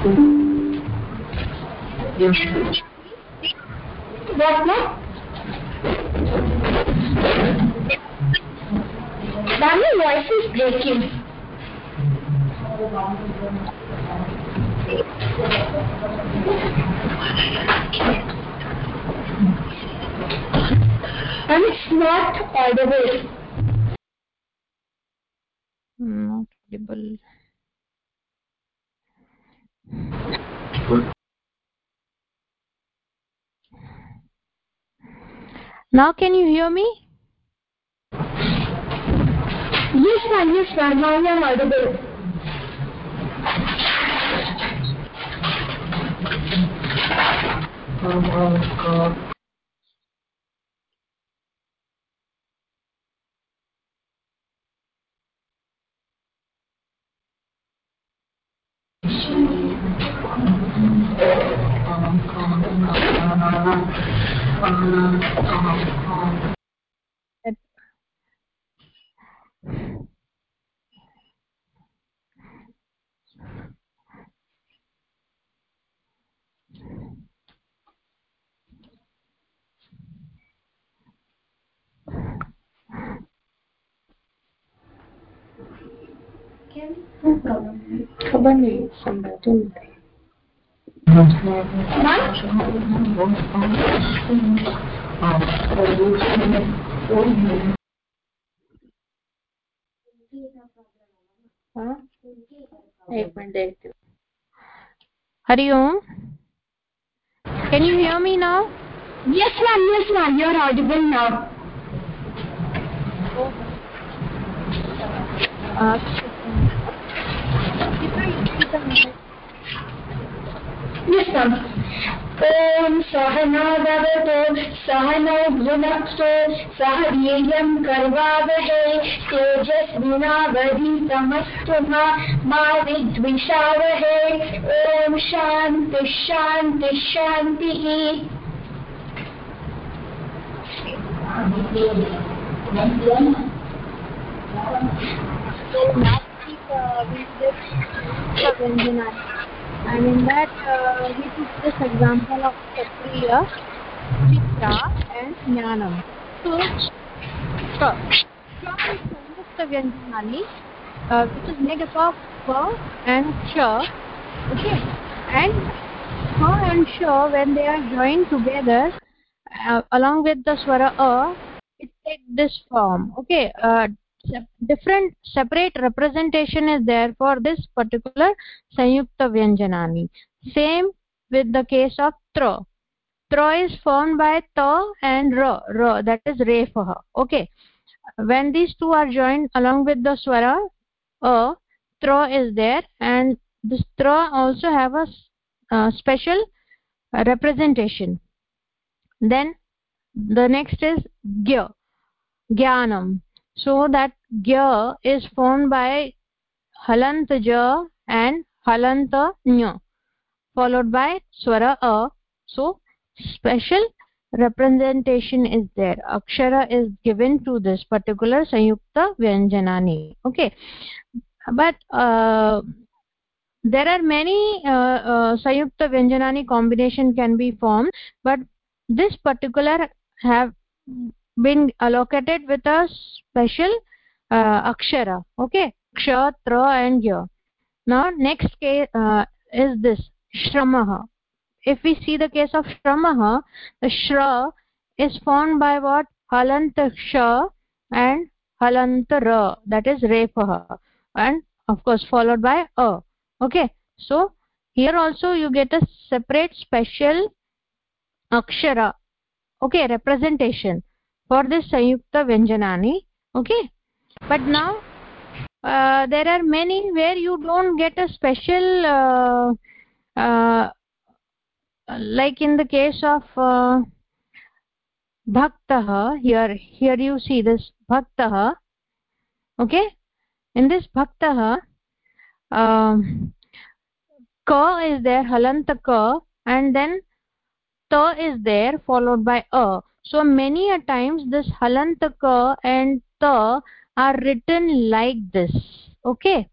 What your voice is breaking. And it's not audible. not audible now can you hear me? Yes, ma'am, yes, ma'am, now I am audible. Oh, खबर नहीं संभाल हाँ एक minute देखती हूँ hari om can you hear me now Yes, ma'am, yes, ma'am, you are audible now. uh, if युष्मम् ॐ सहनावतो सहनौ भुनक्तो सह वीर्यं कर्वावहे तेजस्विनावधीतमस्तु मा विद्विषावहे ॐ शान्तिः शान्तिः शांति शांति you. And in that uh, we took this example of Kshatriya, Chitra and Jnanam. So. Ksha is Sanyukta Vyanjanani uh, which is made up of and Ksha. Okay. And Ka and Ksha when they are joined together uh, along with the Swara A, it takes this form. Okay. Uh, different separate representation is there for this particular sanyukta vyanjanani. Same with the case of tra tra is formed by ta and ra ra that is refaha okay. When these two are joined along with the swara a tra is there and this tra also have a uh, special representation. Then the next is gya. Jnanam so that gya is formed by halant ja and halant nya followed by swara a. So special representation is there. Akshara is given to this particular sanyukta vyanjanani. Okay. But uh, there are many uh, uh, sanyukta vyanjanani combination can be formed but this particular have been allocated with a special uh, akshara. Okay? Ksha tra and ya. Now next case uh, is this shramah if we see the case of shramah the shra is formed by what? Halant ksha and halant ra that is repah and of course followed by a. Okay? So here also you get a separate special akshara. Okay? Representation for this sanyukta vyanjanani okay? But now uh, there are many where you don't get a special uh, uh, like in the case of uh, bhaktah here here you see this bhaktah okay? In this bhaktah um, ka is there halanta ka and then ta is there followed by a so many a times this halantaka and ta are written like this okay?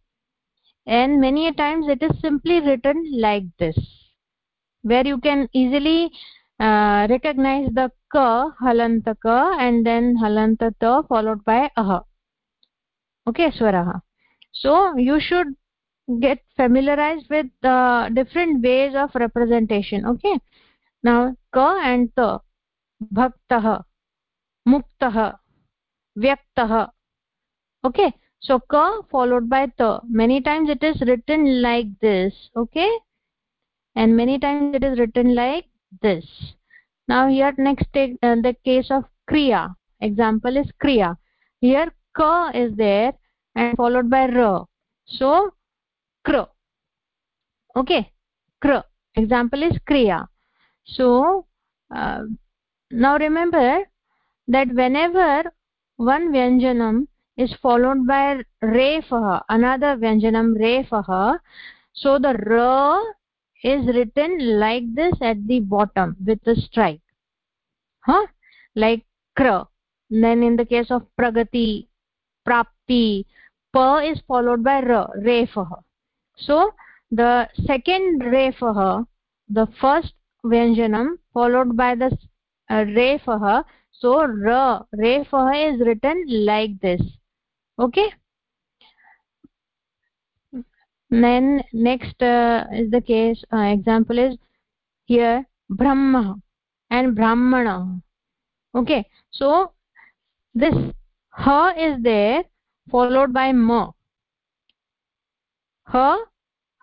And many a times it is simply written like this where you can easily uh, recognize the ka halanta ka and then halanta ta followed by aha okay swaraha. So you should get familiarized with the different ways of representation okay? Now ka and ta भक्तः, मुक्तः, व्यक्तः। Okay so क followed by त. Many times it is written like this okay and many times it is written like this now here next the case of क्रिया example is क्रिया here क is there and followed by raw so क्र okay क्र example is क्रिया सो now remember that whenever one vyanjanam is followed by refah another vyanjanam refah so the ra is written like this at the bottom with a strike. Huh? Like kra then in the case of pragati prapti pa is followed by ra refah so the second refah the first vyanjanam followed by the refah so ra refah is written like this. Okay? Then next uh, is the case uh, example is here brahma and brahmana. Okay? So this ha is there followed by ma ha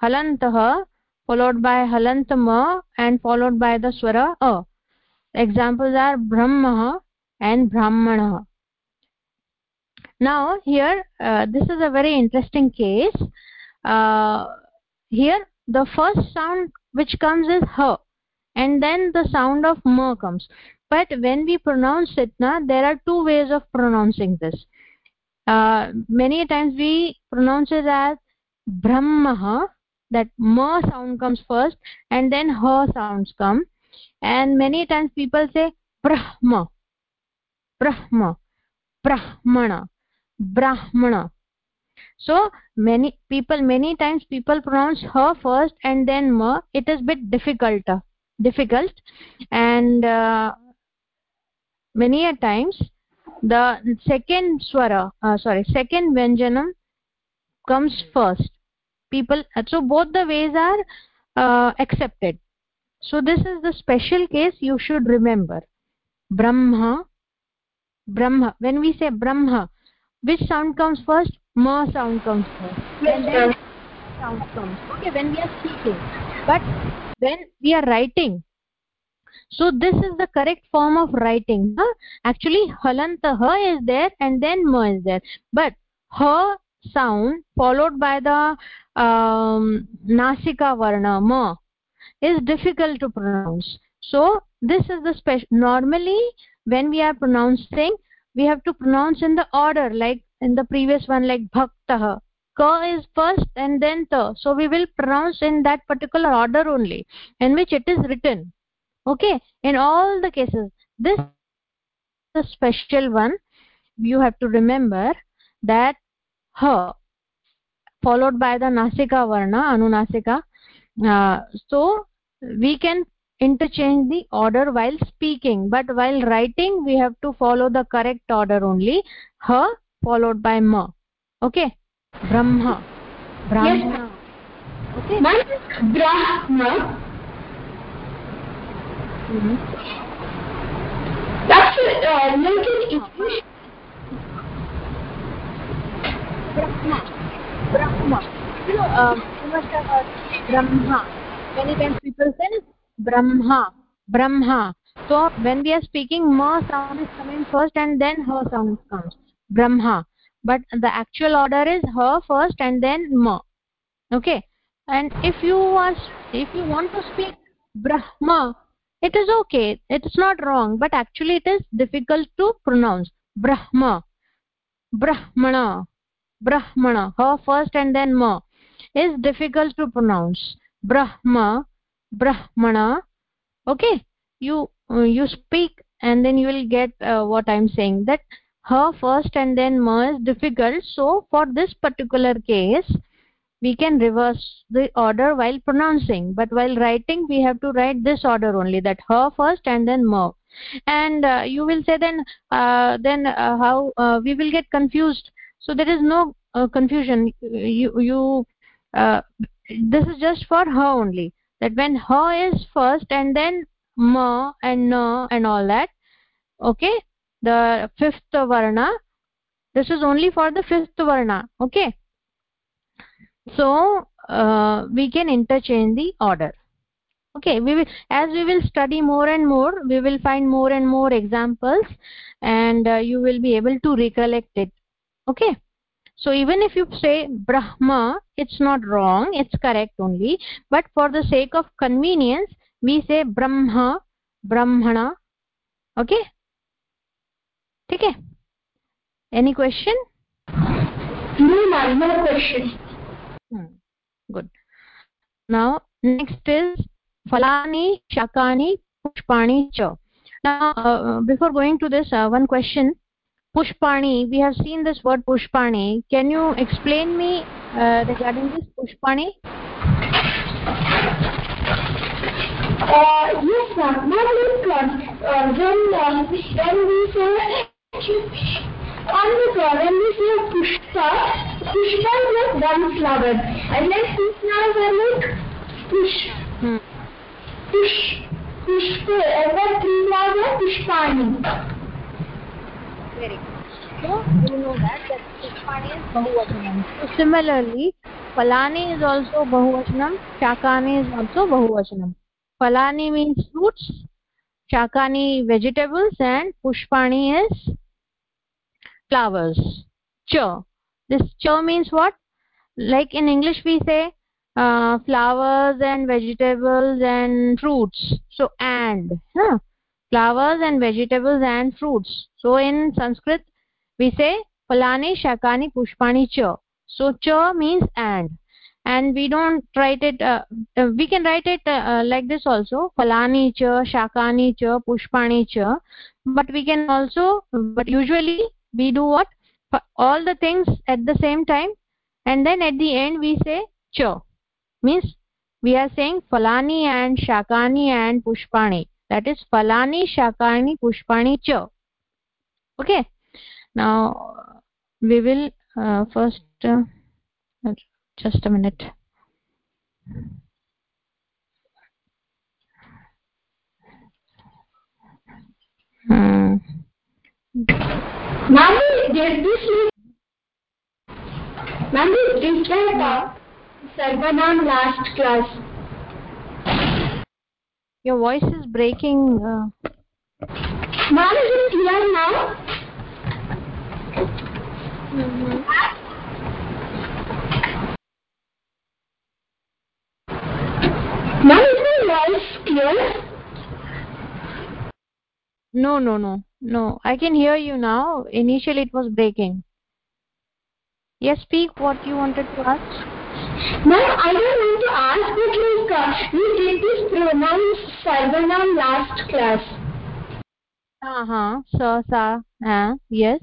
halantah followed by halantama and followed by the swara a examples are brahma and brahmana. Now here uh, this is a very interesting case. Uh, here the first sound which comes is ha and then the sound of ma comes. But when we pronounce it na there are two ways of pronouncing this. Uh, many times we pronounce it as brahma that ma sound comes first and then ha sounds come and many times people say brahma brahma brahmana brahmana. So many people many times people pronounce her first and then ma. It is bit difficult uh, difficult. And uh, many a times the second swara uh, sorry second vyanjanam comes first. People so both the ways are uh, accepted so this is the special case you should remember. Brahma brahma when we say brahma which sound comes first? Ma sound comes first. And then sound comes. Okay when we are speaking. But when we are writing so this is the correct form of writing huh? actually halanta ha is there and then ma is there. But ha sound followed by the um, nasika varna ma is difficult to pronounce. So this is the special normally when we are pronouncing we have to pronounce in the order like in the previous one like bhaktah. Ka is first and then ta. So we will pronounce in that particular order only in which it is written. Okay? In all the cases this the special one. You have to remember that ha followed by the nasika varna anunasika. Uh, so we can interchange the order while speaking but while writing we have to follow the correct order only. Ha followed by ma okay? Brahma. Brahma. Yes. okay Brahma. mm -hmm. That's uh, like in English. brahma. Brahma. You know um, you must have heard brahma many times people say brahma brahma. So when we are speaking ma sound is coming first and then her sound comes. Brahma. But the actual order is her first and then ma. Okay? And if you are if you want to speak brahma it is okay. It's not wrong. But actually it is difficult to pronounce. Brahma. Brahmana. Brahmana. Her first and then ma. Is difficult to pronounce brahma brahmana okay? You uh, you speak and then you will get uh, what i'm saying that her first and then ma is difficult. So for this particular case we can reverse the order while pronouncing. But while writing we have to write this order only that her first and then mer and uh, you will say then uh, then uh, how uh, we will get confused. So there is no uh, confusion. You you this is just for her only. That when her is first and then ma and na and all that okay? The fifth varna this is only for the fifth varna okay? So uh, we can interchange the order okay? We will as we will study more and more we will find more and more examples and uh, you will be able to recollect it okay so even if you say brahma it's not wrong it's correct only. But for the sake of convenience we say brahma brahmana. Okay? Okay. Any question? No, ma'am, no question. hmm. good. Now next is falani shakani pushpani cha now uh, before going to this uh, one question pushpani we have seen this word pushpani can you explain me uh, regarding this pushpani Uh, yes, ma'am. Look, uh, when, uh, when we say, on the uh, when we say pushpa, pushpa is like one flower. And like two flowers are like push, hmm. push, pushpa. And then three flowers are pushpani. Very good. So you know that that pushpani is bahuvachanam? So similarly falani is also bahuvachanam shakani is also bahuvachanam. Falani means fruits shakani vegetables and pushpani is flowers. Cha this cha means what? Like in english we say uh, flowers and vegetables and fruits. So and huh? Flowers and vegetables and fruits. So in sanskrit we say falani shakani pushpani cha. So cha means and. And we don't write it uh, uh, we can write it uh, uh, like this also. Falani cha shakani cha pushpani cha. But we can also but usually we do what? All the things at the same time. And then at the end we say cha. Means we are saying falani and shakani and pushpani that is falani shakani pushpani cha okay now we will uh, first uh, just a minute hmm. Did this Ma'am, did that uh, Sarvanam last class? Your voice is breaking uh, Ma'am, is it clear now? Ma'am, is my voice clear? no no no no. I can hear you now. Initially it was breaking. Yes speak what you wanted to ask Ma'am, I don't want to ask, but like, uh, we did this pronouns Sarvanam last class. uh-huh. Sa sa uh, yes.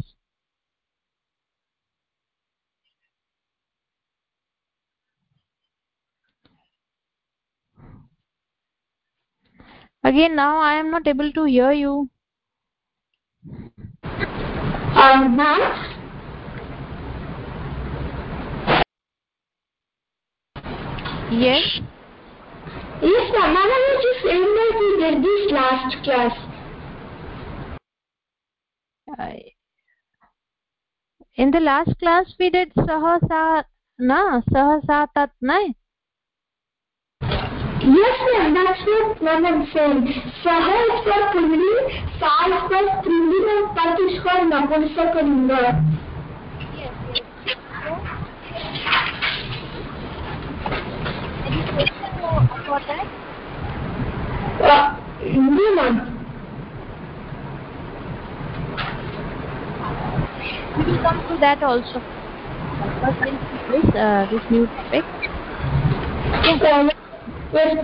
Again now i am not able to hear you. Um, ma'am, yes yes, ma'am, ma'am, I was just that we did this last class. in the last class we did sahasa na sahasa tat na Yes, ma'am, that's what ma'am I'm saying. Saha is for Pulling, Sa is for Strilling, and Tat is for Napumsakalinga. yes yes any question about that Uh, we will come to that also we'll this uh, this new topic yes. Ma'am? हाँ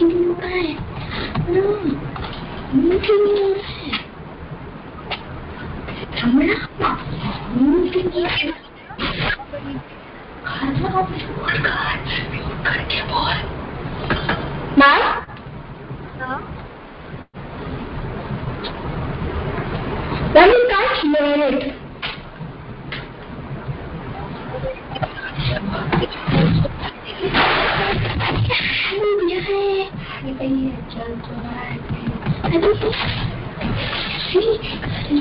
Ma'am, Let me touch your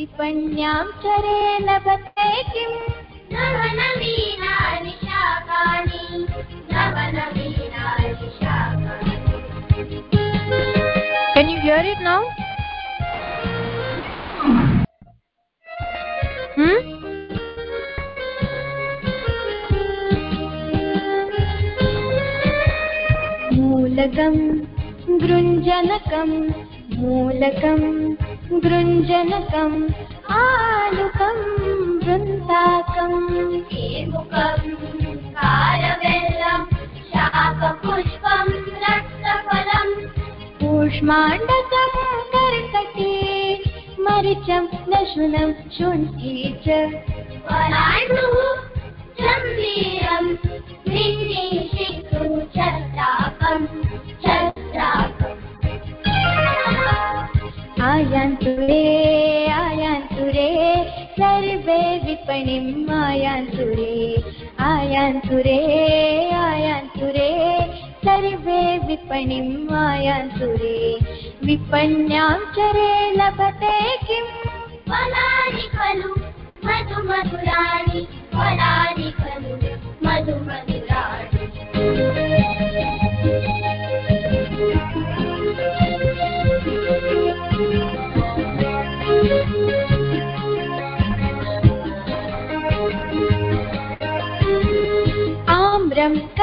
विपण्यां चरे लभते किम् नवनवीनानि शाकानि नवनवीनानि शाकानि Can you hear it now? Hmm? मूलकं गृञ्जनकं मूलकं ृञ्जनकम् आलुकं वृन्दाकम् कालवेलं शापपुष्पं नक्तफलम् कूष्माण्डकः कर्कटी मरिचं लशुनं शुण्ठी च। पराणुः चापम् आयान्तु रे आयान्तु रे सर्वे विपणिम् आयान्तु रे आयान्तु रे आयान्तु रे सर्वे विपणिम् आयान्तु रे विपण्यां चरे लभते किम् फलानि खलु मधु मधुराणि फलानि खलु मधु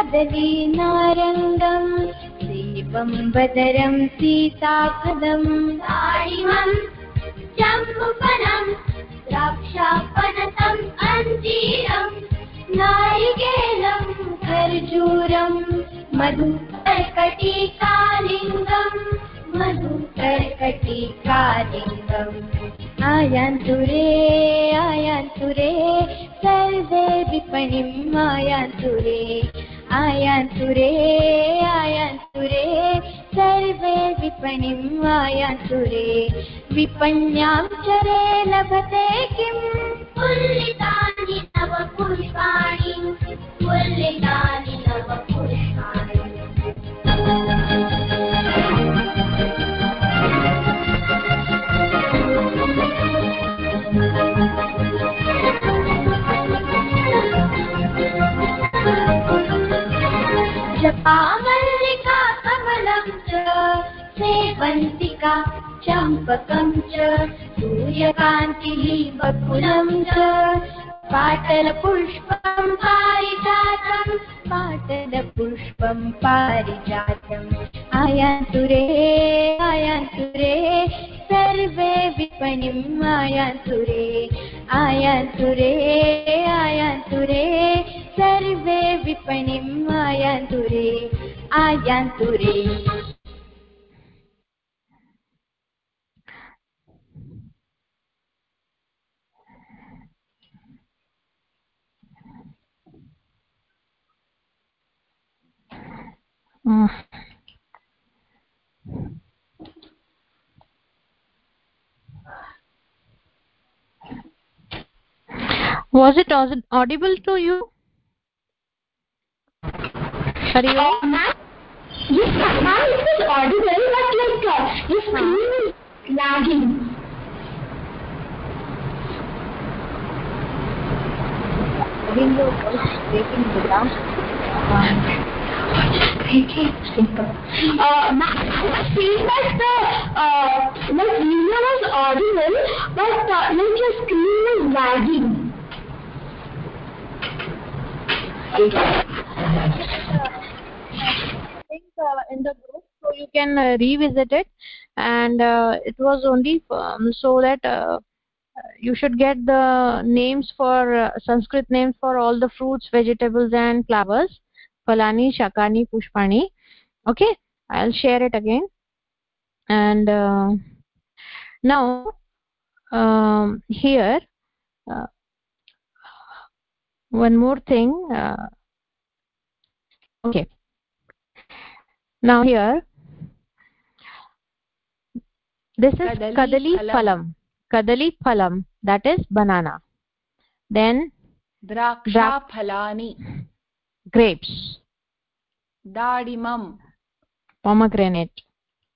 नारङ्गम् देवं बदरम् सीताफलम् चम्परम् राक्षापणतम् अञ्जीरम् नारिकेलम् अर्जुरम् मधुकर्कटीकालिङ्गम् मधुकर्कटीकालिङ्गम् आयान्तु रे सर्वे विपणिम् आयान्तु रे आयान्तु रे आयान्तु रे सर्वे विपणिम् आयान्तु रे विपण्यां चरे लभते किम् Was it audible to you? Hari Uh, ma'am, yes, ma'am, it is audible, but like uh, the screen is lagging. Window was breaking the down. simple. Uh, ma'am, I feel that the uh, my video was audible, but uh, like your screen is lagging. Uh, in the group so you can uh, revisit it. And uh, it was only um, so that uh, you should get the names for uh, sanskrit names for all the fruits vegetables and flowers. Falani shakani pushpani. Okay? I'll share it again. And uh, now um, here uh, one more thing uh, okay now here this is Kadali kadali phalam. phalam kadali phalam that is banana then द्राक्षाफलानि grapes दाडिमम् pomegranate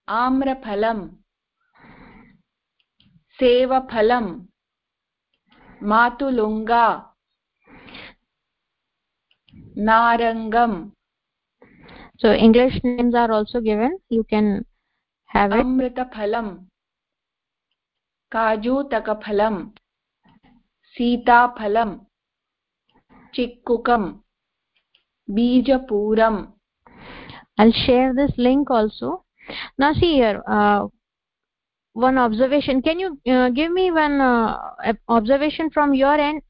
आम्रफलम् सेवफलम् मातुलुङ्गा नारङ्गम् so english names are also given you can have it अमृतफलम् काजूतकफलम् सीताफलम् चिक्कुकम् बीजपूरम् i'll share this link also now see here uh, one observation can you uh, give me one uh, observation from your end uh,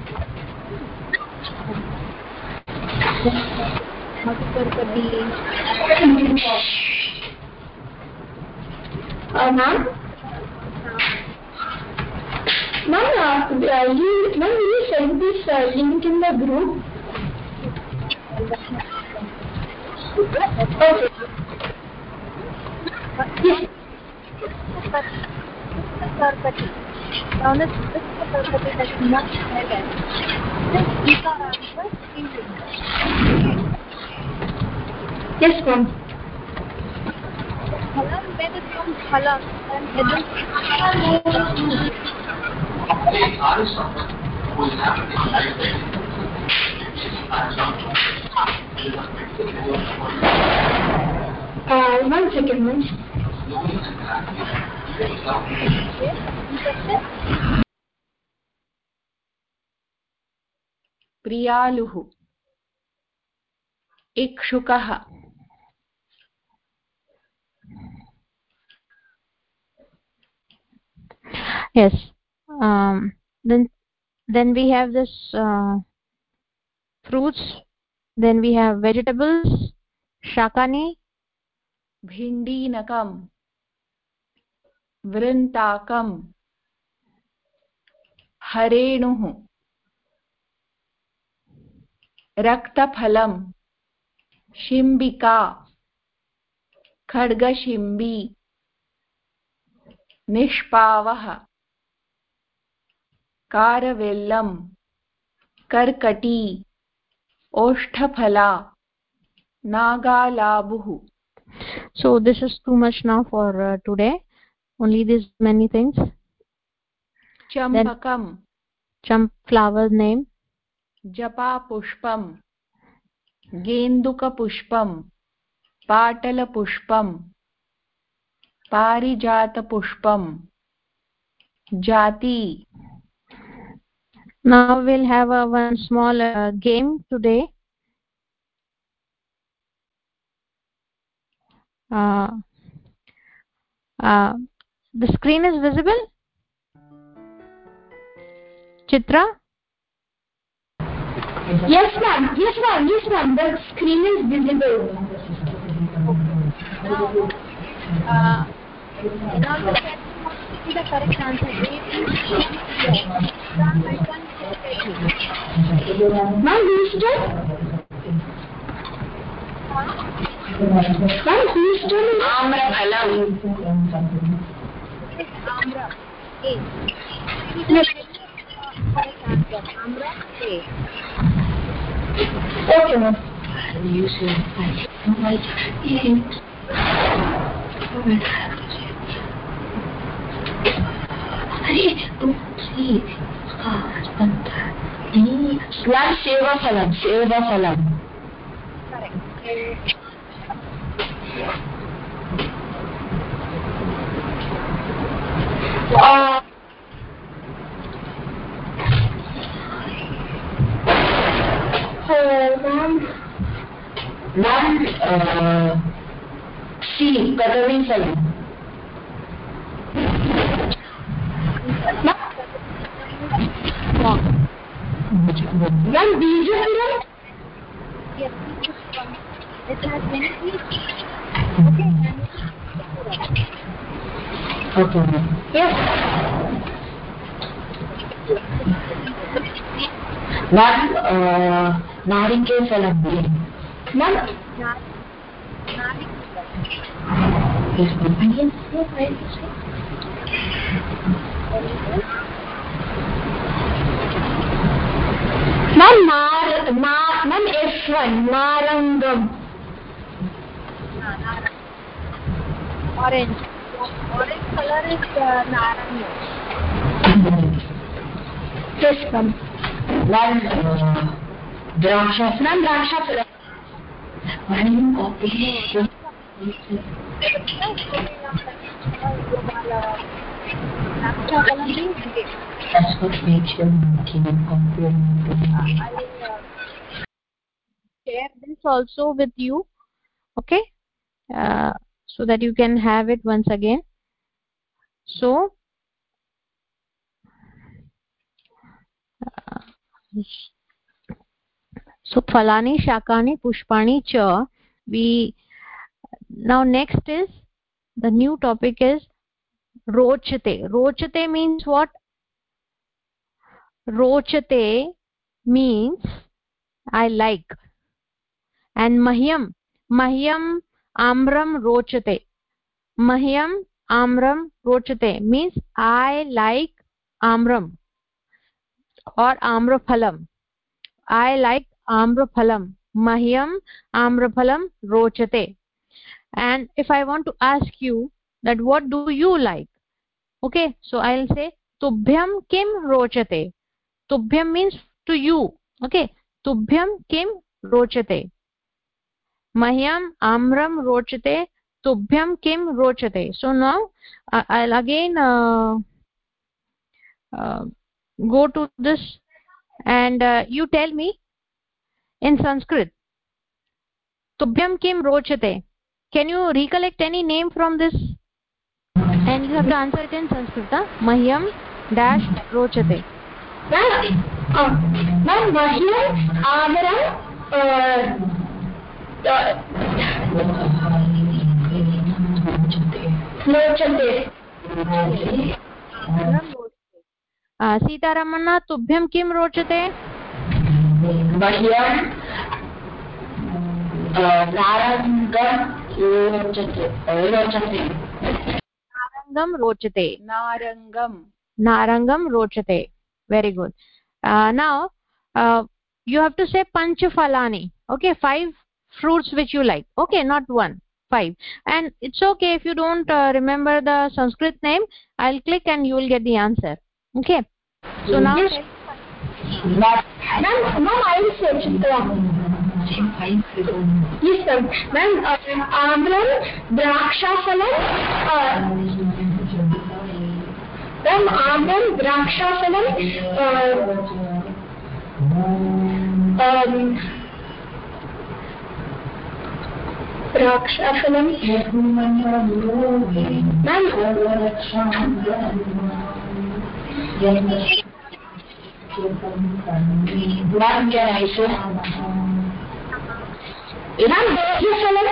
Hakikaten Aha. Mama, link, mama, you send this uh, link in the group. Okay. Yes. Now let's. Karkati that is not. This Vikaranta Srilinga. Yes, ma'am. Then it is Uh, one second, ma'am. प्रियालुः इक्षुकः yes. Um, then then we have this uh, fruits. Then we have vegetables, shakani, भिण्डीनकम् वृन्ताकम् हरेणुः रक्तफलम् शिम्बिका खड्गशिम्बी निष्पावः कारवेल्लम् Karkati ओष्ठफला so this is too much now for uh, today only these many things चम्पकम् champ flower name जपापुष्पम् गेन्दुकपुष्पम् पाटलपुष्पम् पारिजातपुष्पम् जाती now we'll have a one small uh, game today uh, uh, the screen is visible chitra Yes, ma'am. Yes, ma'am. Yes, ma'am. The screen is visible. Now, uh, now the the correct answer. Ma'am, who is still? Ma'am, who is still? Amra Phalam. It is Amra. A. It is the correct answer. Amra A. 我怎么？还有是，刚才就是，你，刚才还有个谁？哎，不，啊，不打。你，咱是，啊！From. It has many E's. Okay, and it is Okay, ma'am. Yes. Ma'am, uh, Narike Falam. Ma'am, Nari. Nari. yes, ma'am. Yes, yes, yes. Ma'am, Mar, Ma, ma'am, F1, Marangam. Orange. Orange color is uh, naranja. Yes, ma'am. Ma'am, uh, Complimenting. I will uh, share this also with you okay? Uh, so that you can have it once again. So uh, so phalani shakani pushpani cha we now next is the new topic is rochate rochate means what rochate means i like and mahyam mahyam amram rochate mahyam amram rochate means i like amram or amraphalam i like आम्रफलं मह्यम् आम्रफलं रोचते। And if I want to ask you that what do you like okay so I will say तुभ्यं किं रोचते? तुभ्यं means to you okay तुभ्यं किं रोचते? मह्यम् आम्रं रोचते, तुभ्यं किं रोचते? So now again go this this and you tell me in Sanskrit तुभ्यं किं रोचते can you recollect any name from this and you have to answer it in Sanskrit मह्यम dash रोचते सीतारमण तुभ्यं किं रोचते मह्यं नारङ्गं रोचते रोचते नारङ्गं रोचते नारङ्गम् narangam rochate very good uh, now uh, you have to say panch falani okay five fruits which you like okay not one five and it's okay if you don't uh, remember the sanskrit name i'll click and you will get the answer okay so now Yes. Ben mama ayrı çıktım. Listen, ben Avram, Draksha falan, ben Avram, Draksha falan, Draksha falan, ben Var mı cerrahisi? Şey? İnan yasalım.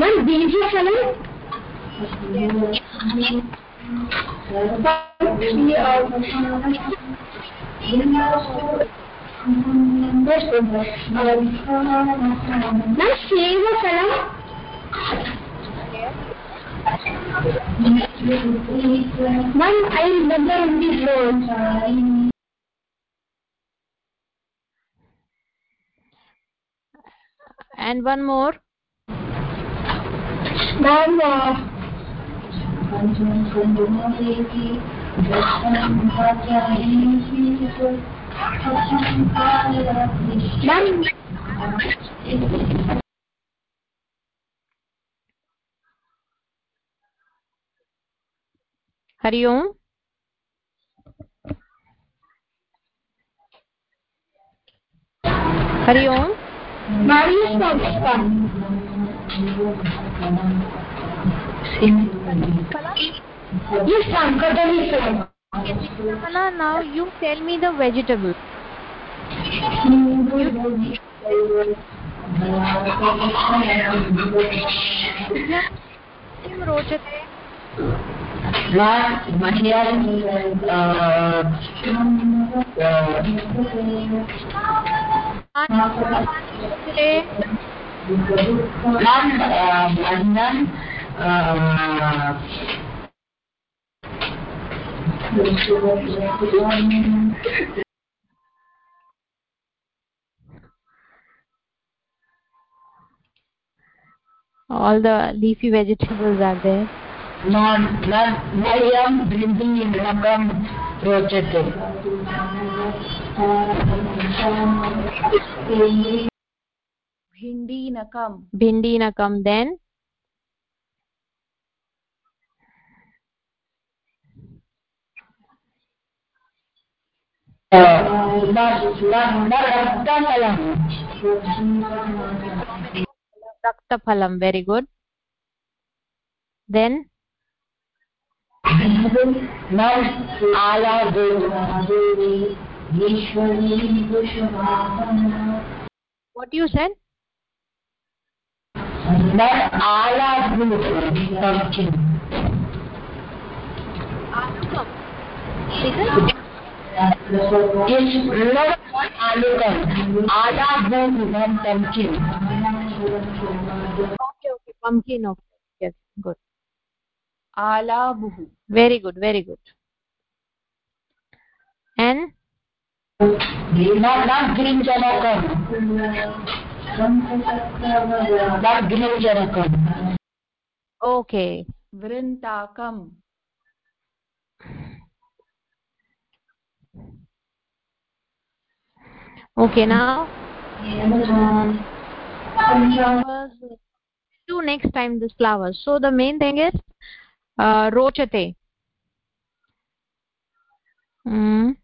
Lan birinci yasalım. Nasıl? Nasıl? Drakshafalam, Yes, ma'am, Seva Falam, Ma'am, I remember only four. and one more. Ma'am, ma'am, hari om hari om ma'am, you stop, stop. Yes, ma'am, Kadali sir. Kamala, now you tell me the vegetable किं रोचते black material all the leafy vegetables are there. नयं बृन्दिनकं रोचते भिण्डीनकं भिण्डीनकं then रक्तफलम very good then नर आया देवी What you said? नर आया देवी आलुकम आधा pumpkin okay okay pumpkin okay good alabuh very good very good. And? okay. vrintakam okay now? Do next time this flower. So the main thing is uh, rochate mm.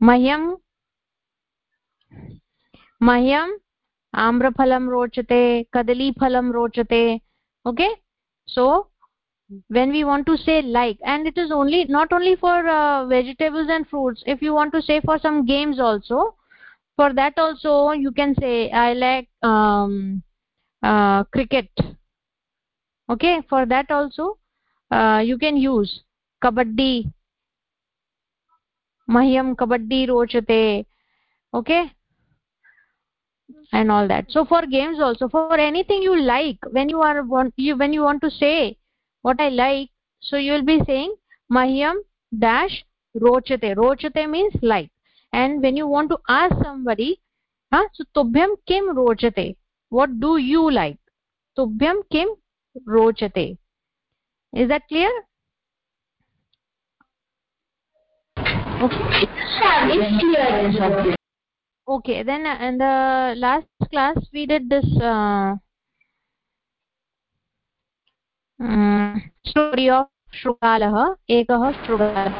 मह्यं मह्यम् आम्रफलं रोचते कदलीफलं रोचते okay so when we want to say like and it is only not only for uh, vegetables and fruits if you want to say for some games also for that also you can say i like um, uh, cricket okay for that also uh, you can use kabaddi. Mahyam kabaddi rochate. Okay? And all that. So for games also for anything you like when you are want you when you want to say what i like so you will be saying mahyam dash rochate. Rochate means like. And when you want to ask somebody huh, so tubhyam kim rochate? What do you like? Tubhyam kim rochate is that clear? Okay. Okay then uh, in the last class we did this uh, um, story of shrugalah ekah shrugalah.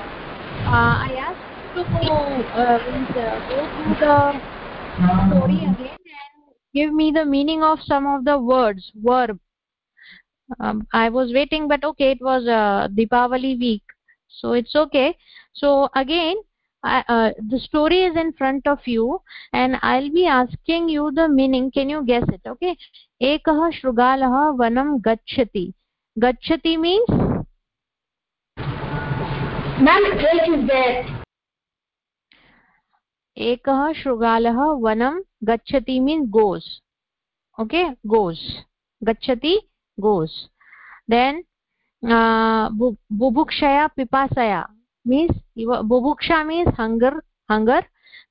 Uh, i asked to uh, means, uh, go through the story again and give me the meaning of some of the words verb um, i was waiting but okay it was uh, deepavali week. So it's okay. So again I, uh, the story is in front of you and i'll be asking you the meaning. Can you guess it? Okay? Ekah shrugalah vanam gachati gachati means? Ma'am, what is that? ekah shrugalah vanam gachati means goes. Okay? Goes. Gachati goes then uh, bu- bubukshaya pipasaya means bubuksha means hunger hunger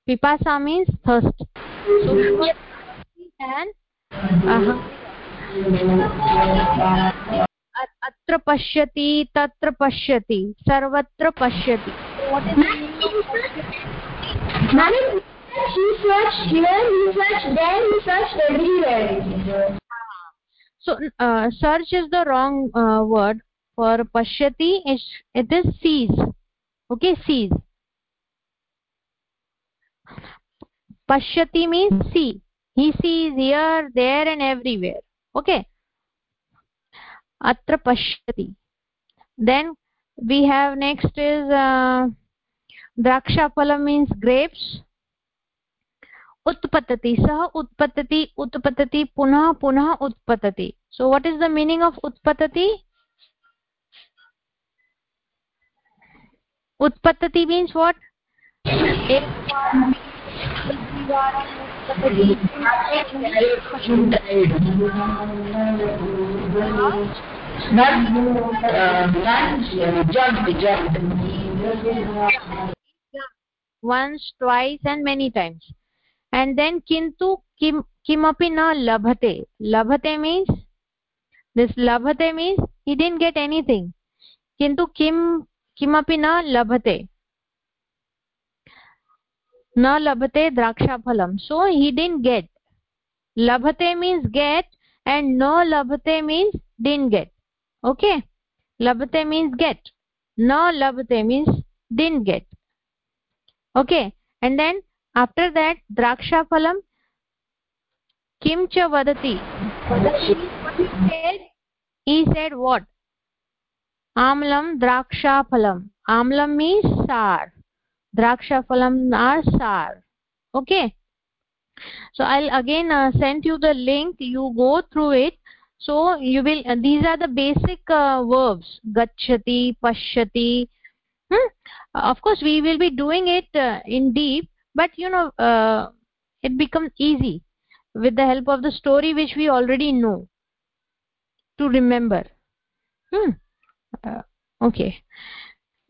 pipasa means thirst so and uh, अत्र पश्यति तत्र पश्यति सर्वत्र पश्यति. So uh, search is the wrong uh, word for pashyati it is sees okay sees pashyati means see he sees here there and everywhere okay atra pashyati then we have next is uh, draksha phalam means grapes उत्पतति सः उत्पतति उत्पतति, पुनः पुनः उत्पतति। So what is the meaning of उत्पतति? उत्पतति means what once, twice and many times. And then किन्तु किं किमपि न लभते लभते मीन्स दिस् लभते means he didn't get anything किन्तु किं किमपि न लभते न लभते द्राक्षाफलं सो हि डिंट गेट लभते मीन्स् गेट् एण्ड् न लभते मीन्स् डिन् गेट् ओके लभते मीन्स् गेट् न लभते means didn't get okay and then then after that draksha phalam kim cha vadati. Vadati. Means what he said he said what? Amlam draksha phalam amlam means sour draksha phalam are sour okay? So i'll again uh, send you the link. You go through it. So you will uh, these are the basic uh, verbs. Gachati pashyati. Hmm? of course we will be doing it in deep but you know uh, it becomes easy with the help of the story which we already know to remember. Hmm. uh, okay.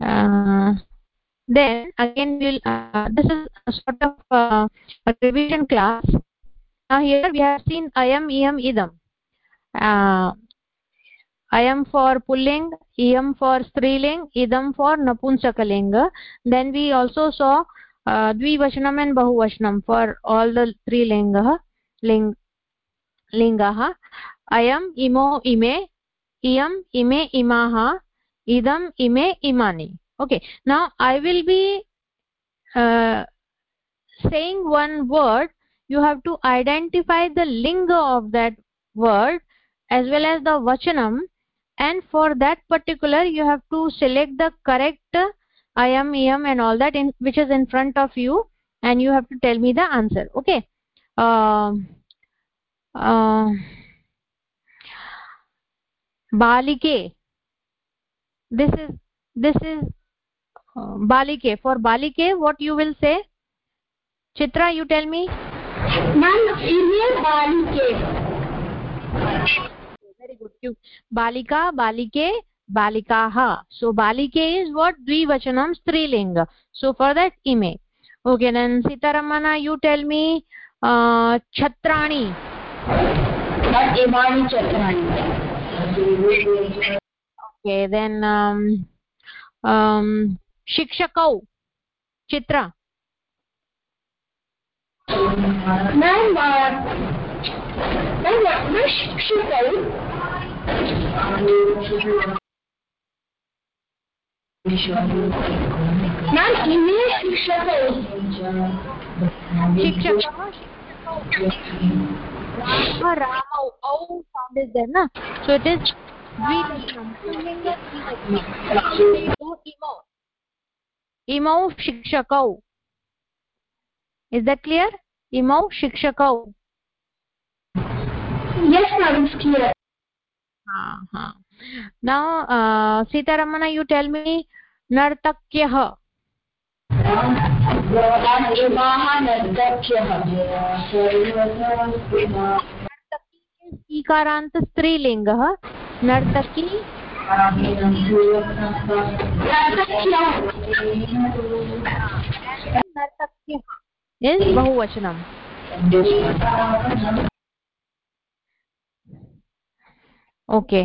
Uh, then again we'll uh, this is a sort of uh, a revision class. Now here we have seen ayam iyam idam. Uh, ayam for pulling iyam for striling idam for napunsakalinga then we also saw uh, and bahuvachanam for all the three linga ling lingaha ayam imo ime iyam ime imaha idam ime imani okay now i will be uh, saying one word you have to identify the linga of that word as well as the vachanam and for that particular you have to select the correct i am am and all that in which is in front of you and you have to tell me the answer okay? Uh, uh, balike. This is this is uh, balike. For balike what you will say? Chitra you tell me. Ma'am, female balike. very good. You balika balike बालिकाः। सो बालिके is what द्विवचनं स्त्रीलिंग so for that इमे। Okay नन् Sitaramana you tell me छत्राणि। Okay then um, um, शिक्षकौ चित्र। Ma'am, email shikshakau. shikshakah rama ramau au sound is there na? So it is dvivachanam pullinga dvivachanam so imau imau shikshakau. Is that clear? Imau shikshakau uh-huh. now uh, sitaramana you tell me nartakyah ईकारान्त स्त्रीलिङ्गः नर्तकी नर्तक्यः बहुवचनम् okay okay.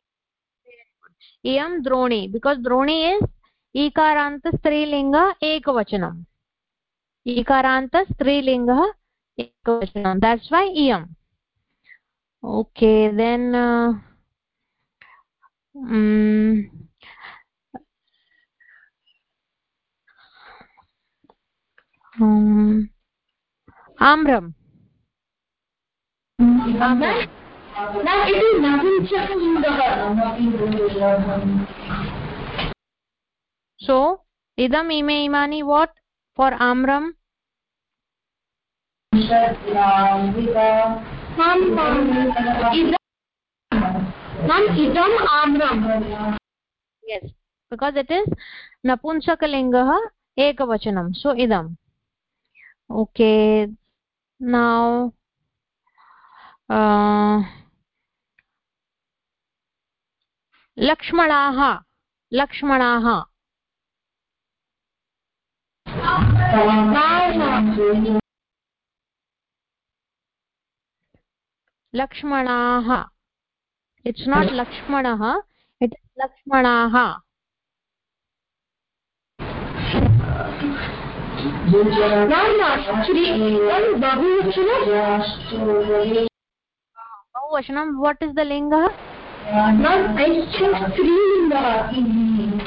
इयं द्रोणी because द्रोणी is ईकारान्त एकवचनम् ईकारान्त एकवचनं. That's why इयम् okay then uh, mm, um, आम्रम् Ma'am, it is Navinchaklinga. so idam ime imani what for amram Ma'am, um, idam, Amram. yes because it is napunsakalingah ekavachanam so idam okay now uh, लक्ष्मणाः लक्ष्मणाः। लक्ष्मणाः। It's not लक्ष्मणः it लक्ष्मणाः। बहुवचनं what is the लिङ्गः Not I choose three in the evening.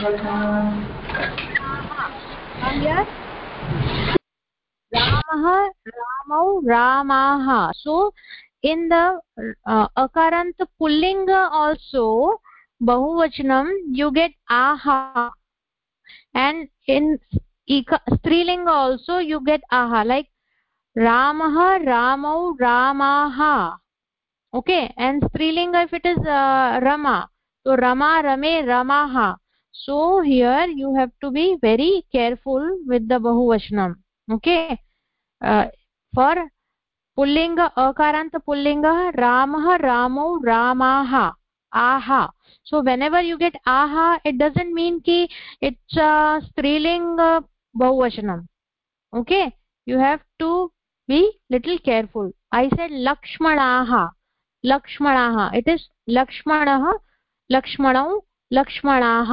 रामः रामौ रामाः so in the अकारान्त पुल्लिङ्ग आल्सो बहुवचनं यु गेट् आहा एण्ड् इन् स्त्रीलिङ्ग आल्सो यु गेट् आहा लैक् रामः रामौ रामाः okay and strilinga if it is uh, rama so rama rame ramaah so here you have to be very careful with the bahuvachanam okay uh, for pullinga akaranta pullinga ramah ramau ramaah aha so whenever you get aha it doesn't mean ki it's a strilinga bahuvachanam okay you have to be little careful i said lakshmanaah लक्ष्मणाः। It is लक्ष्मणः, लक्ष्मणौ, लक्ष्मणाः।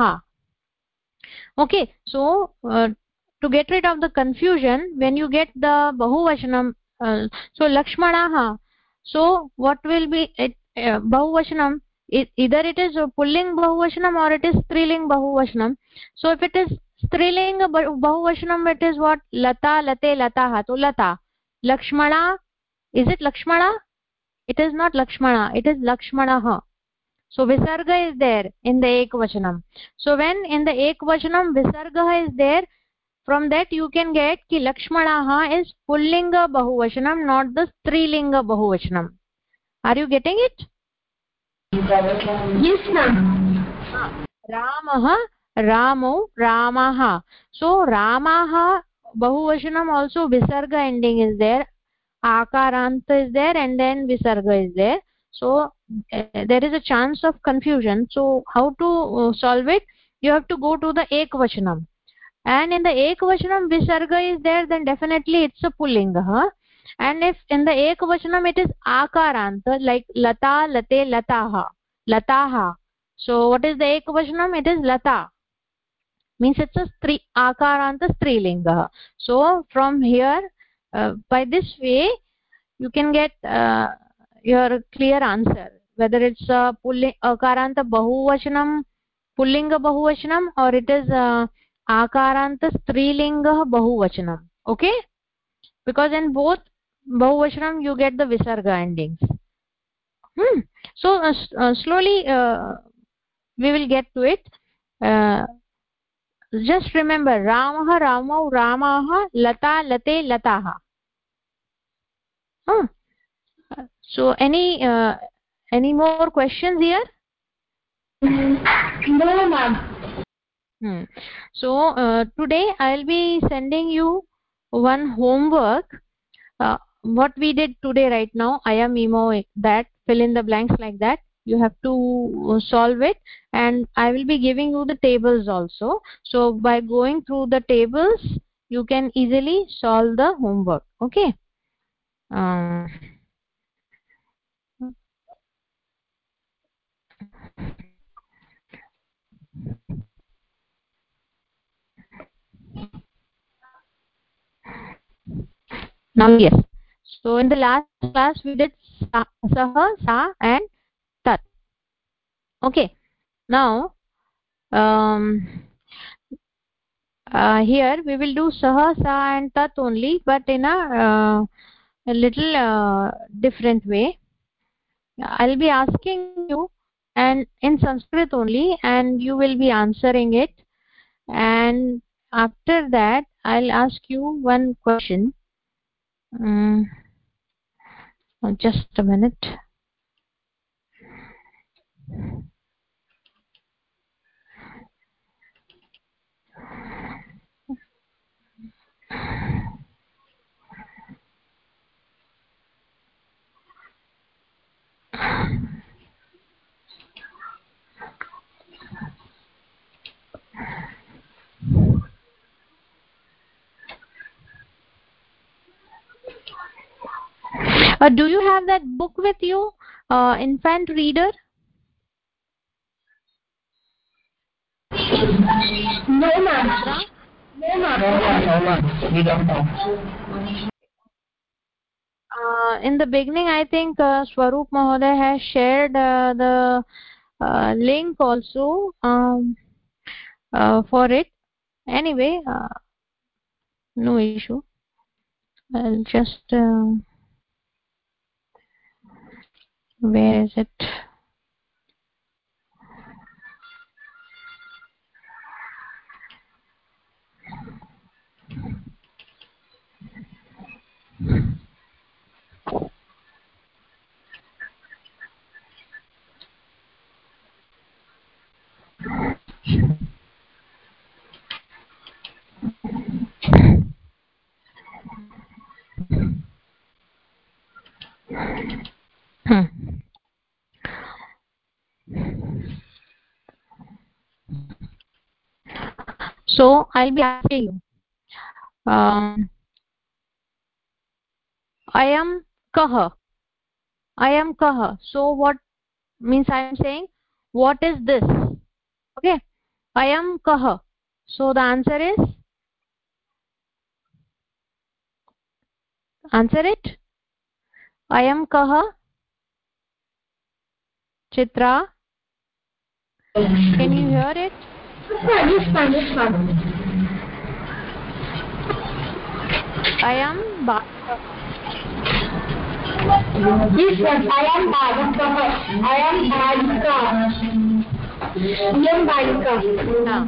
Okay so to get rid of the confusion when you get the बहुवचनं so लक्ष्मणाः so what will be बहुवचनं either it is पुल्लिङ्ग् बहुवचनम् or it is स्त्रीलिङ्ग् बहुवचनं सो इफ् इट् इस् स्त्रीलिङ्ग् बहुवचनम् इट् इस् वाट् लता लते लताः तु लता लक्ष्मणा इस् इट् लक्ष्मणा it is not lakshmana it is lakshmanah so visarga is there in the ekvachanam so when in the ekvachanam visarga is there from that you can get ki lakshmanah is pullinga bahuvachanam not the strilinga bahuvachanam are you getting it Yes, ma'am. ramah ramau ramah so ramah bahuvachanam also visarga ending is there akaranta is there and then visarga is there. So uh, there is a chance of confusion. So how to uh, solve it? You have to go to the ekvachanam. And in the ekvachanam visarga is there then definitely it's a pullinga huh? and if in the ekvachanam it is akaranta like lata late lataha lataha. So what is the ekvachanam? It is lata. Means it's a stri akaranta strilinga. So from here by this way you can get uh, your clear answer whether it's a pulling akaranta bahuvachanam pullinga bahuvachanam or it is uh, akaranta strilinga bahuvachanam okay because in both bahuvachanam you get the visarga endings hmm. so uh, uh, slowly uh, we will get to it uh, just remember ramah ramau ramaah lata late lataah huh. so any uh, any more questions here? No ma'am. Hmm. so uh, today i'll be sending you one homework. Uh, what we did today right now i am emo that fill in the blanks like that you have to solve it. And i will be giving you the tables also. So by going through the tables you can easily solve the homework. Okay? Um, now yes. So in the last class we did sa, saha sa and okay. Now um uh, here we will do saha sa and tat only but in a, uh, a little uh, different way. I'll be asking you and in sanskrit only and you will be answering it. And after that i'll ask you one question. Um, just a minute uh, do you have that book with you uh, infant reader? No ma'am. No ma'am. We don't have uh, in the beginning i think uh, swarup mahoday has shared uh, the uh, link also um, uh, for it. Anyway uh, no issue. I'll just uh, where is it hmm. so i'll be asking you. Um, i am kah i am kah so what means i am saying? What is this? Okay. I am kah so the answer is? Answer it. I am kah chitra. Can you hear it Fine, it's fine, it's fine. I am Yes, yes, I am Balika. I am Balika. I am Balika. Yeah.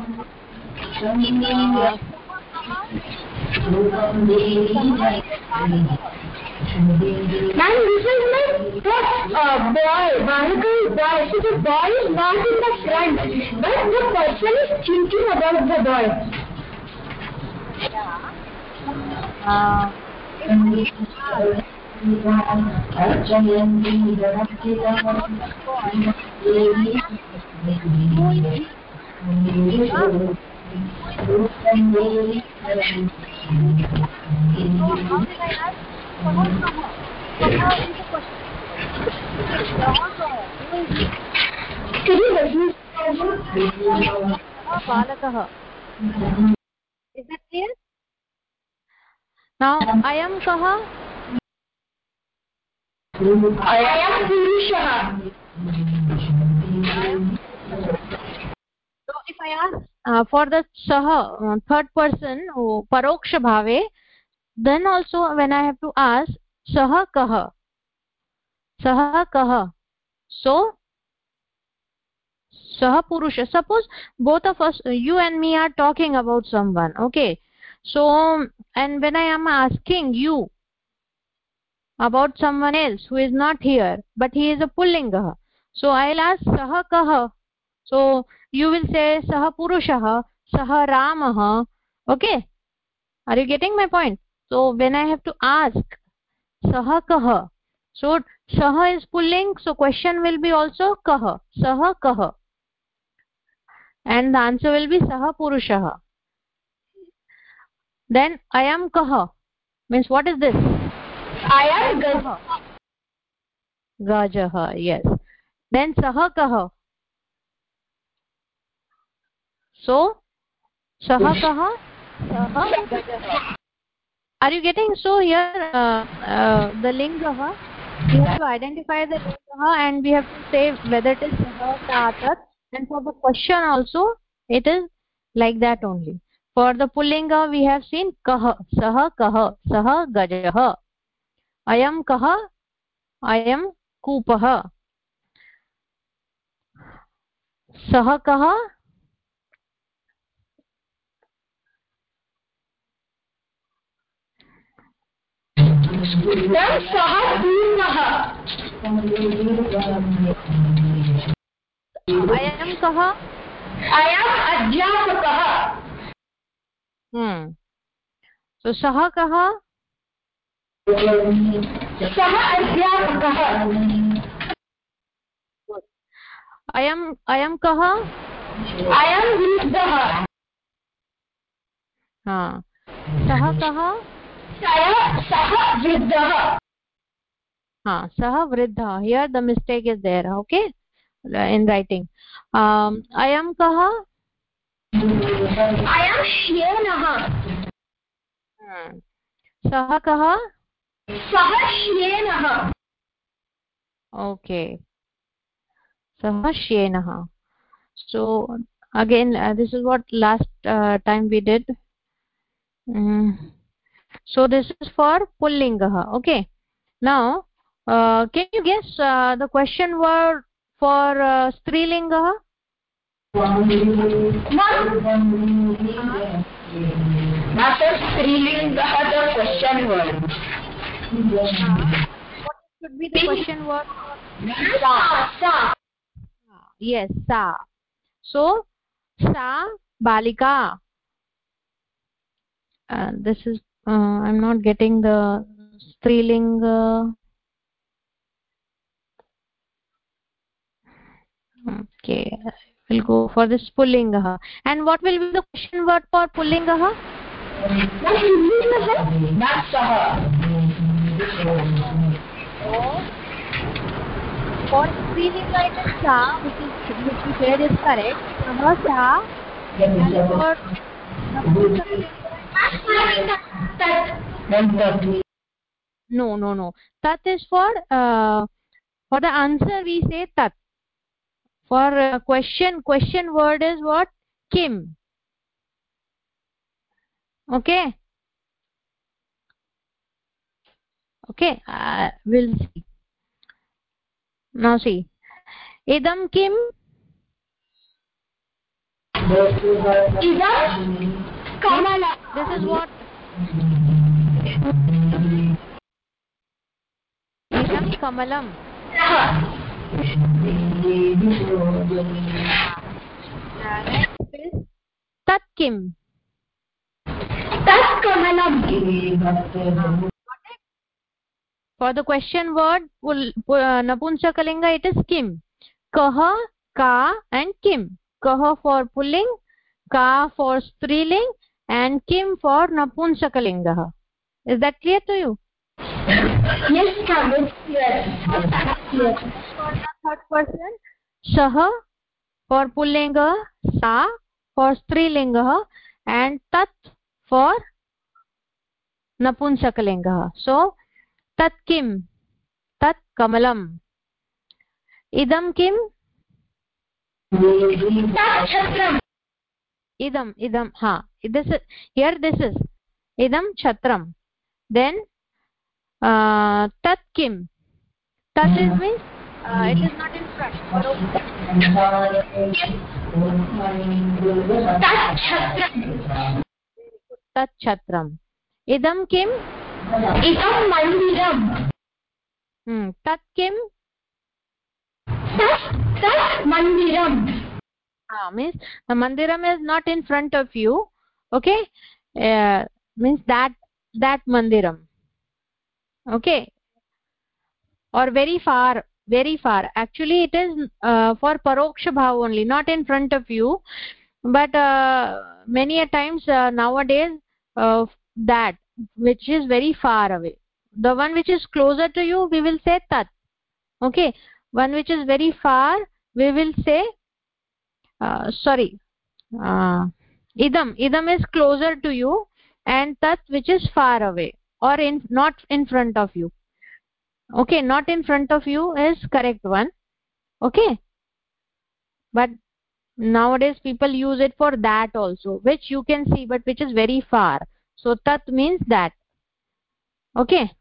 Ma'am, this is my first uh, boy. Is boy. So the boy is not in the front, but the person is thinking about the boy. uh, Can बालकः अयं person for third then also when i have to ask sah kah sah kah so sah purusha. Suppose both of us you and me are talking about someone okay? So and when i am asking you about someone else who is not here but he is a pullinga so i'll ask sah kah so you will say sah purushah sah ramah okay? Are you getting my point so when i have to ask sah kah so sah is pulling so question will be also kah sah kah and the answer will be sah purushah then i am kah means what is this I am Gaj. gajah yes then sah kah so sah kah sah gajah are you getting so here uh, uh, the linga you have to identify the linga and we have to say whether it is or tatat and for the question also it is like that only. For the pullinga we have seen kah sah kah sah gajah ayam kah ayam kupah Sah kah. Then sah purnah. अयं कः am अध्यापकः. हम्म सः कः सः अध्यापकः. अयम् अयं कः am वृद्धः. हा सः कः सः सः वृद्धः. हा सः वृद्धः here the mistake is there okay in writing um अयं कः I am श्येनः. हम्म, सः कः सः okay सः श्येनः so again uh, this is what last uh, time we did mm. so this is for pullinga okay now uh, can you guess the question were for uh, strilinga Master Strilinga the question word. What uh, should be the question word? Sa. sa. Yes, sa. So, sa balika. Uh, this is uh, i'm not getting the striling okay we'll go for this pullinga and what will be the question word for pullinga for feeling like a sa which is which we said is correct saha and no no no tat is for uh, for the answer we say tat for uh, question question word is what kim okay okay uh, we'll see now see idam kim इदं कमल this is what idam kamalam tat kim तत् कमलं for the question word uh, napunsakalinga it is kim kah ka and kim kah for pulling ka for striling and kim for napunsakalinga is that clear to you yes ma'am it's clear yes for the third person sah for pullinga sa for strilinga and tat for napunsakalinga so tat kim tat kamalam idam kim idam idam ha this is here this is idam chatram then uh, tat kim tat is means uh, it is not in तच्छत्रम् तत् छत्रम् इदं किम् इदं मन्दिरम् Hmm, तत् किम् तत् तत् मन्दिरम् ah, means the mandiram is not in front of you okay? Uh, means that that mandiram. Okay? Or very far very far. Actually it is uh, for paroksha bhav only not in front of you. But uh, many a times uh, nowadays uh, that which is very far away. The one which is closer to you we will say tat. Okay? One which is very far we will say uh, sorry uh, idam idam is closer to you and tat which is far away or in not in front of you. Okay not in front of you is correct one. Okay. But nowadays people use it for that also which you can see but which is very far. So tat means that. Okay.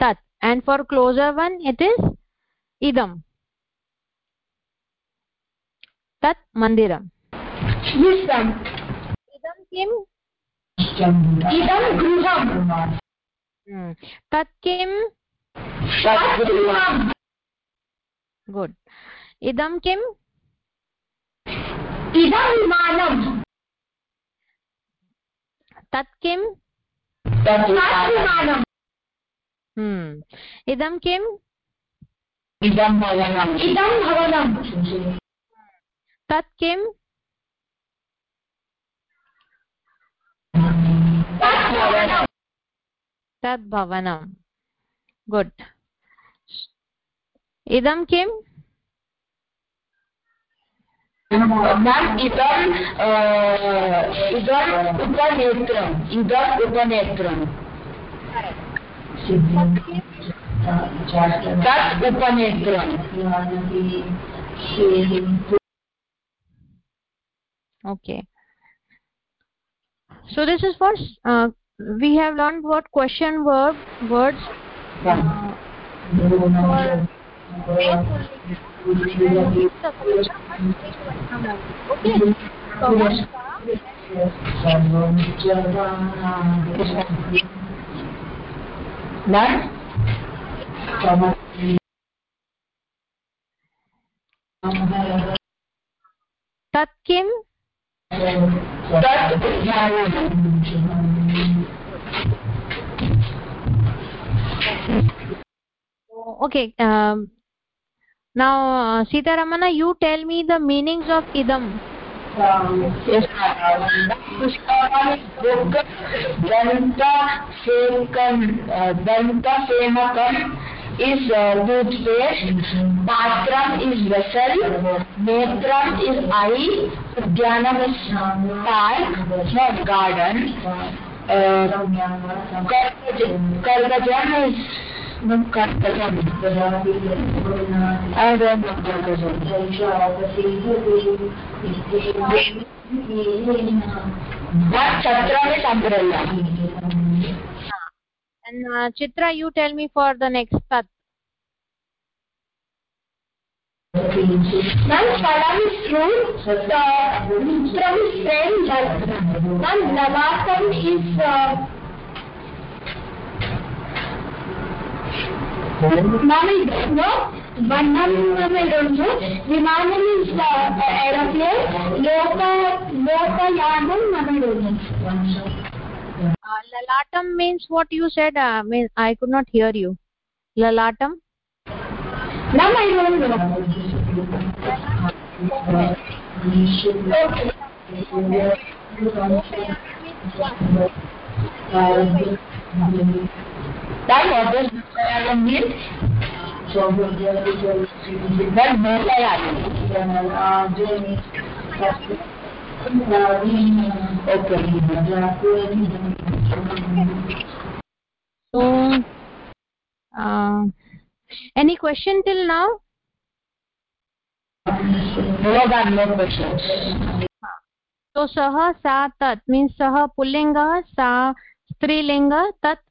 Tat and for closer one it is idam tat mandiram विश्वम् idam kim इदं गृहम् hmm. tat kim तत् गृहम् good idam kim इदं विमानम् tat kim तत् विमानम् hmm idam kim इदं भवनम् इदं भवनम् tat kim तत् भवनम् मैम इदम् इदम् उपनेत्रम् इदम् उपनेत्रम्। तत् उपनेत्रम्। Okay. So this is for uh, we have learned what question verb words uh, okay tat kim तत् ध्यानम् okay um, now uh, sitaramana you tell me the meanings of idam Dantasemakam is uh, toothpaste, patram is vessel, netram is eye, udyanam is park, not garden, uh, karkaj- is no karkajam. I don't know karkajam. But chhatram is umbrella. And uh, chitra you tell me for the next tat Ma'am, Salam is true. Uh, Mutram is friend. Ma'am, Navatam is. Uh, Ma'am, I don't know. Bandham, ma'am, I don't know. Vimanam is uh, aeroplane. Loka, Loka Yanam, ma'am, I don't know. Uh, lalatam means what you said uh, mean i could not hear you lalatam I know. That Narayan? That. Any question any question तो सह सा तत् means सः पुल्लिङ्गः सा स्त्रीलिंग तत्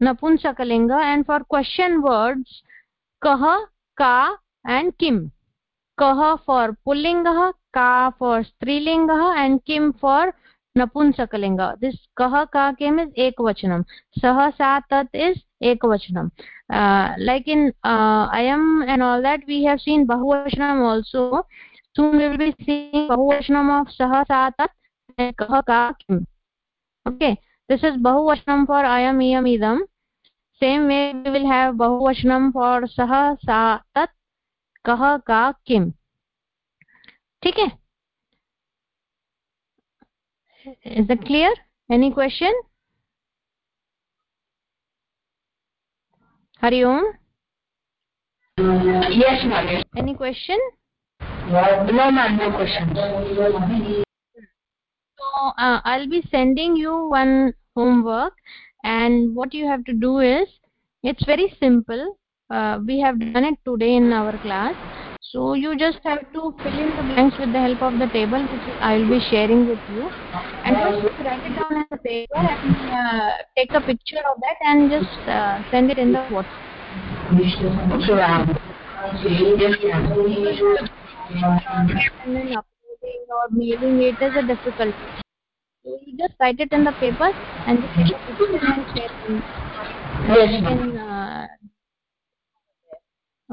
नपुंसकलिङ्ग and for question words कह का एंड किम कह फॉर पुलिंग का फॉर स्त्रीलिंग एंड किम फॉर नपुंसकलिङ्ग। दिस कह का किम् एक वचनम सह सा तत् इस् एकवचनं। Like in am and all that we have seen बहुवचनम् also soon will be seen बहुवचनम् of सः सा तत् कः का किम्। ओके दिस् इस् बहुवचनं फार् अयम् इयम् इदम सेम वे विल् हेव् बहुवचनं फार् सः सा तत् कह का किम्। ठीक है? Is that clear? Any question? Hari om Yes, ma'am. any question? No, ma'am, no question. so uh, i'll be sending you one homework and what you have to do is it's very simple. Uh, we have done it today in our class so you just have to fill in the blanks with the help of the table which i will be sharing with you and just write it down on the paper and uh, take a picture of that and just uh, send it in the whatsapp Okay, ma'am. Yes, ma'am. and then uploading or mailing it is a difficulty so you just write it in the paper and just take a picture and share it Yes, in, uh,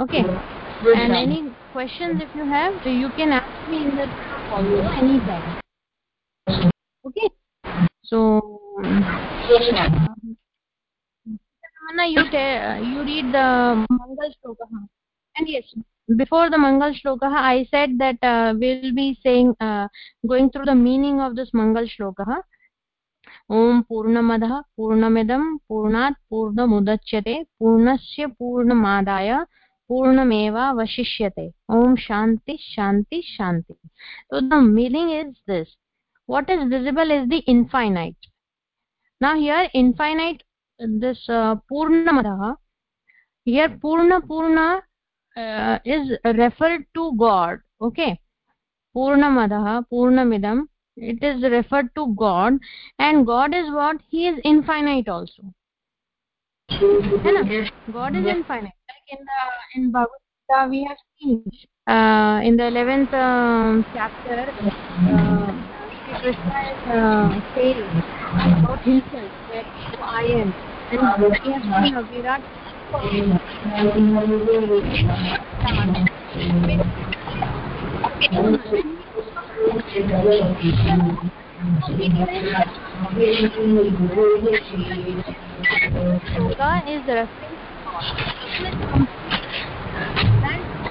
okay Yes, and any questions if you have you can ask me in the follow anytime okay so Yes, ma'am. Anna, you ta- you read the mangal shloka and yes before the mangal shloka i said that uh, we'll be saying uh, going through the meaning of this mangal shloka ॐ पूर्णमदः पूर्णमिदं पूर्णात् पूर्णमुदच्यते पूर्णस्य पूर्णमादाय पूर्णमेव अवशिष्यते। ओम शांति शांति शांति। तो the meaning is this what is visible is the infinite now here infinite this पूर्ण हियर पूर्ण पूर्ण is referred to God okay पूर्णमद पूर्णमिदम it is referred to God and God is what he is infinite also है ना? God is infinite in the in bhagavad gita we have seen uh, in the 11th um, chapter uh, krishna is uh, saying about himself that i am. And we have seen a virat yoga is referring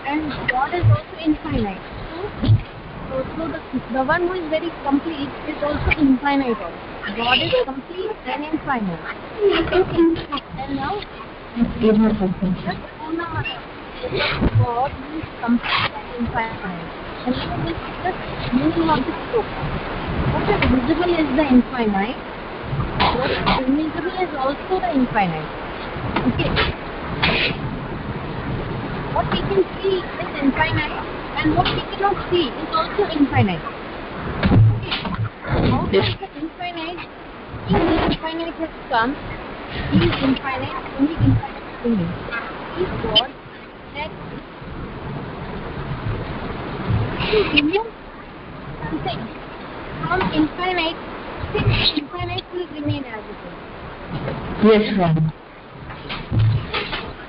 And, God is also infinite. So, so, the, the one who is very complete is also infinite. God is complete and infinite. And now, just Purnamada. God is complete and infinite. And this is the meaning of the sloka. What is visible is the infinite. What is invisible is also the infinite. Okay. What we can see is infinite and what we cannot see is also infinite. Okay. Out of the infinite, in the infinite has come, is infinite, only infinite being. Is God that to remove something from infinite, still infinite will remain as it is. Yes, ma'am.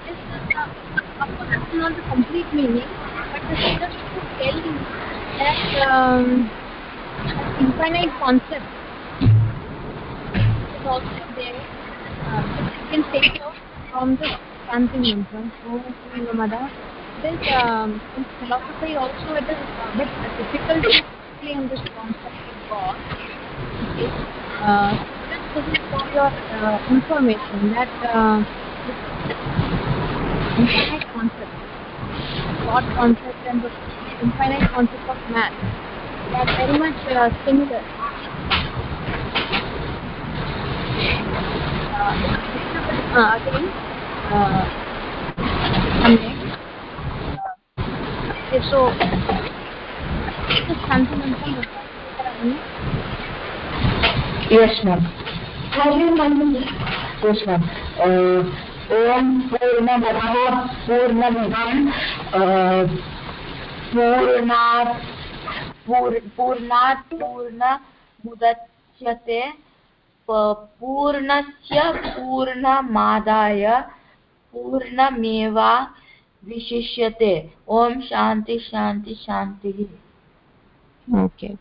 This is uh, of course this is not the complete meaning, but is just to tell you that um, infinite concept is also there. Which you can take out from the chanting mantra. Om Purnamada. This um, in philosophy also it is a bit difficult to explain this concept of God. Okay. Uh, for your uh, information that uh, infinite concept, God concept and the infinite concept of man, they are very much uh, similar. Uh, again, uh, okay, so this is Shanti Yes, ma'am. Yes, ma'am. Uh, ओम पूर्ण पूर्ण विधान पूर्णा पूर्णात् पूर्ण मुदच्यते पूर्णस्य पूर्णमादाय, पूर्णमेवा विशिष्यते ओम शांति शांति शांति okay okay.